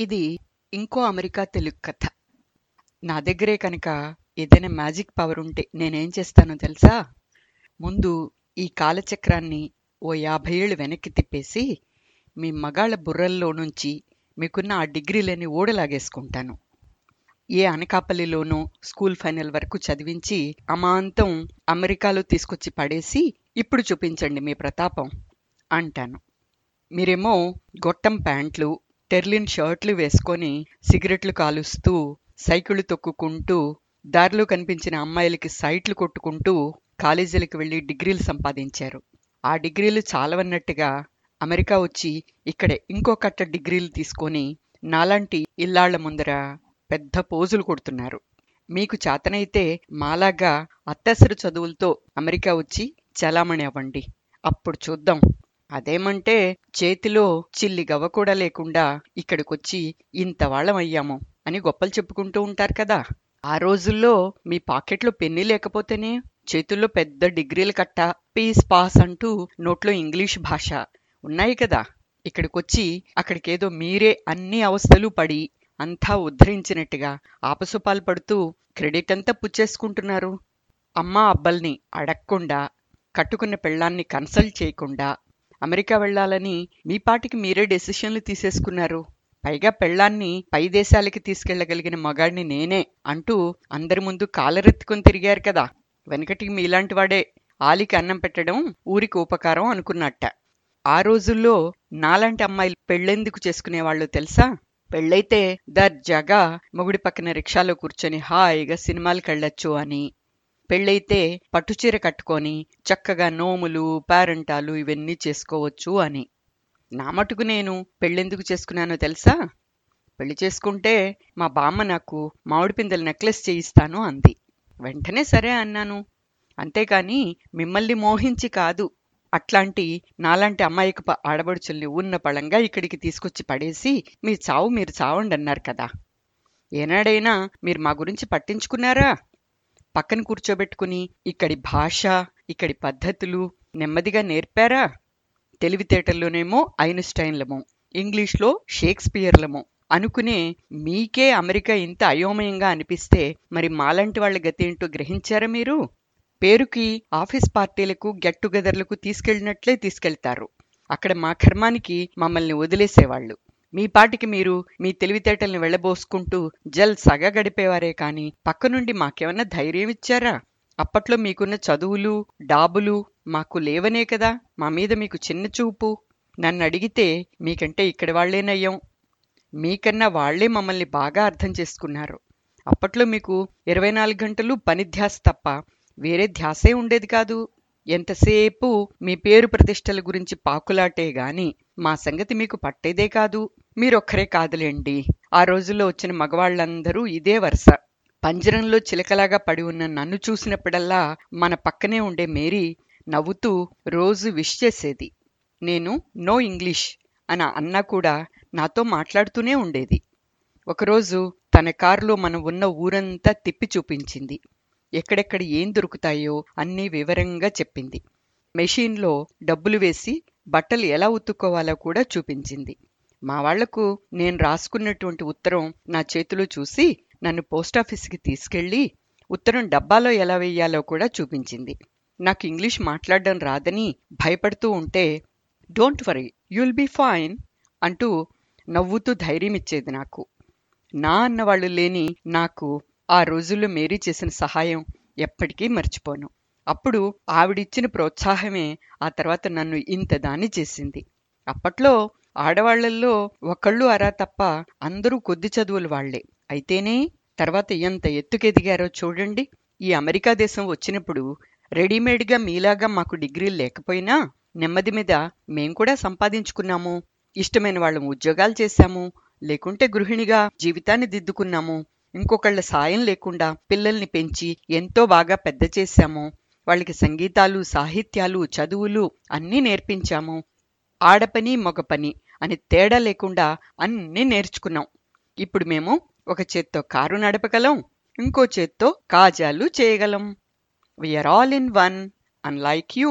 ఇది ఇంకో అమెరికా తెలుగు కథ. నా దగ్గరే కనుక ఏదైనా మ్యాజిక్ పవర్ ఉంటే నేనేం చేస్తానో తెలుసా? ముందు ఈ కాలచక్రాన్ని ఓ యాభై ఏళ్ళు వెనక్కి తిప్పేసి మీ మగాళ్ళ బుర్రల్లో నుంచి మీకున్న ఆ డిగ్రీలని ఓడలాగేసుకుంటాను. ఏ అనకాపల్లిలోనూ స్కూల్ ఫైనల్ వరకు చదివించి అమాంతం అమెరికాలో తీసుకొచ్చి పడేసి ఇప్పుడు చూపించండి మీ ప్రతాపం అంటాను. మీరేమో గొట్టం ప్యాంట్లు టెర్లిన్ షర్ట్లు వేసుకొని సిగరెట్లు కాలుస్తూ సైకిళ్ళు తొక్కుకుంటూ దారిలో కనిపించిన అమ్మాయిలకి సైట్లు కొట్టుకుంటూ కాలేజీలకు వెళ్ళి డిగ్రీలు సంపాదించారు. ఆ డిగ్రీలు చాలవన్నట్టుగా అమెరికా వచ్చి ఇక్కడ ఇంకో కట్ట డిగ్రీలు తీసుకొని నాలాంటి ఇల్లాళ్ళ ముందర పెద్ద పోజులు కొడుతున్నారు. మీకు చేతనైతే మాలాగా అత్తసరు చదువులతో అమెరికా వచ్చి చలామణి అవ్వండి. అప్పుడు చూద్దాం అదేమంటే చేతిలో చిల్లి గవ్వ కూడా లేకుండా ఇక్కడికొచ్చి ఇంతవాళ్ళమయ్యాము అని గొప్పలు చెప్పుకుంటూ ఉంటారు కదా. ఆ రోజుల్లో మీ పాకెట్లో పెన్ని లేకపోతేనే చేతుల్లో పెద్ద డిగ్రీలు కట్ట పీస్ పాస్ అంటూ నోట్లో ఇంగ్లీష్ భాష ఉన్నాయి కదా. ఇక్కడికొచ్చి అక్కడికేదో మీరే అన్ని అవస్థలు పడి అంతా ఉద్ధరించినట్టుగా ఆపసుపాలు పడుతూ క్రెడిట్ అంతా పుచ్చేసుకుంటున్నారు. అమ్మా అబ్బల్ని అడగకుండా కట్టుకున్న పెళ్ళాన్ని కన్సల్ట్ చేయకుండా అమెరికా వెళ్ళాలని మీ పాటికి మీరే డెసిషన్లు తీసేసుకున్నారు. పైగా పెళ్ళాన్ని పై దేశాలకి తీసుకెళ్ళగలిగిన మగాడిని నేనే అంటూ అందరి ముందు కాలరెత్తుకొని తిరిగారు కదా. వెనకటికి మీలాంటి వాడే ఆలికి అన్నం పెట్టడం ఊరికి ఉపకారం అనుకున్నట్ట. ఆ రోజుల్లో నాలాంటి అమ్మాయిలు పెళ్ళెందుకు చేసుకునేవాళ్ళు తెలుసా? పెళ్ళైతే దర్జాగా మొగుడి పక్కన రిక్షాలో కూర్చొని హాయిగా సినిమాలకు వెళ్ళొచ్చు అని. పెళ్ళైతే పట్టుచీర కట్టుకొని చక్కగా నోములు పేరంటాలు ఇవన్నీ చేసుకోవచ్చు అని. నా మటుకు నేను పెళ్ళెందుకు చేసుకున్నానో తెలుసా? పెళ్ళి చేసుకుంటే మా బామ్మ నాకు మామిడి పిందెల నెక్లెస్ చేయిస్తాను అంది. వెంటనే సరే అన్నాను. అంతేకాని మిమ్మల్ని మోహించి కాదు. అట్లాంటి నాలాంటి అమ్మాయికి ఆడబడుచుల్ని ఉన్న పళంగా ఇక్కడికి తీసుకొచ్చి పడేసి మీ చావు మీరు చావండి అన్నారు కదా. ఏనాడైనా మీరు మా గురించి పట్టించుకున్నారా? పక్కన కూర్చోబెట్టుకుని ఇక్కడి భాష ఇక్కడి పద్ధతులు నెమ్మదిగా నేర్పారా? తెలివితేటల్లోనేమో ఐన్స్టైన్లము ఇంగ్లీష్లో షేక్స్పియర్లము అనుకునే మీకే అమెరికా ఇంత అయోమయంగా అనిపిస్తే మరి మాలాంటి వాళ్ళ గతి ఏంటో గ్రహించారా మీరు? పేరుకి ఆఫీస్ పార్టీలకు గెట్ టుగెదర్లకు తీసుకెళ్ళినట్లే తీసుకెళ్తారు. అక్కడ మా కర్మానికి మమ్మల్ని వదిలేసేవాళ్ళు. మీ పాటికి మీరు మీ తెలివితేటల్ని వెళ్ళబోసుకుంటూ జల్ సగ గడిపేవారే కాని పక్క నుండి మాకేమన్నా ధైర్యం ఇచ్చారా? అప్పట్లో మీకున్న చదువులు డాబులు మాకు లేవనే కదా మా మీద మీకు చిన్న చూపు. నన్ను అడిగితే మీకంటే ఇక్కడి వాళ్ళేనయ్యాం మీకన్నా వాళ్ళే మమ్మల్ని బాగా అర్థం చేసుకున్నారు. అప్పట్లో మీకు ఇరవై నాలుగు గంటలు పని ధ్యాస తప్ప వేరే ధ్యాసే ఉండేది కాదు. ఎంతసేపు మీ పేరు ప్రతిష్టల గురించి పాకులాటే గాని మా సంగతి మీకు పట్టేదే కాదు. మీరొక్కరే కాదులేండి. ఆ రోజుల్లో వచ్చిన మగవాళ్ళందరూ ఇదే వరుస. పంజరంలో చిలకలాగా పడి ఉన్న నన్ను చూసినప్పుడల్లా మన పక్కనే ఉండే మేరీ నవ్వుతూ రోజు విష్ చేసేది. నేను నో ఇంగ్లీష్ అని అన్నా కూడా నాతో మాట్లాడుతూనే ఉండేది. ఒకరోజు తన కారులో మనం ఉన్న ఊరంతా తిప్పి చూపించింది. ఎక్కడెక్కడ ఏం దొరుకుతాయో అన్నీ వివరంగా చెప్పింది. మెషీన్లో డబ్బులు వేసి బట్టలు ఎలా ఉతుక్కోవాలో కూడా చూపించింది. మా వాళ్ళకు నేను రాసుకున్నటువంటి ఉత్తరం నా చేతిలో చూసి నన్ను పోస్టాఫీస్కి తీసుకెళ్ళి ఉత్తరం డబ్బాలో ఎలా వేయాలో కూడా చూపించింది. నాకు ఇంగ్లీష్ మాట్లాడడం రాదని భయపడుతూ ఉంటే don't worry you'll be fine అంటూ నవ్వుతూ ధైర్యం ఇచ్చేది నాకు. నా అన్నవాళ్ళు లేని నాకు ఆ రోజుల్లో మేరీ చేసిన సహాయం ఎప్పటికీ మర్చిపోను. అప్పుడు ఆవిడిచ్చిన ప్రోత్సాహమే ఆ తర్వాత నన్ను ఇంత దాన్ని చేసింది. అప్పట్లో ఆడవాళ్ళల్లో ఒకళ్ళు అరా తప్ప అందరూ కొద్ది చదువులు వాళ్ళే అయితేనే తర్వాత ఎంత ఎత్తుకెదిగారో చూడండి. ఈ అమెరికా దేశం వచ్చినప్పుడు రెడీమేడ్గా మీలాగా మాకు డిగ్రీలు లేకపోయినా నెమ్మది మీద మేం కూడా సంపాదించుకున్నాము. ఇష్టమైన వాళ్ళం ఉద్యోగాలు చేశాము. లేకుంటే గృహిణిగా జీవితాన్ని దిద్దుకున్నాము. ఇంకొకళ్ళ సాయం లేకుండా పిల్లల్ని పెంచి ఎంతో బాగా పెద్ద చేశాము. వాళ్ళకి సంగీతాలు సాహిత్యాలు చదువులు అన్నీ నేర్పించాము. ఆడపని మగ పని అని తేడా లేకుండా అన్నీ నేర్చుకున్నాం. ఇప్పుడు మేము ఒక చేత్తో కారు నడపగలం ఇంకో చేత్తో కాజాలు చేయగలం. We are all in one unlike you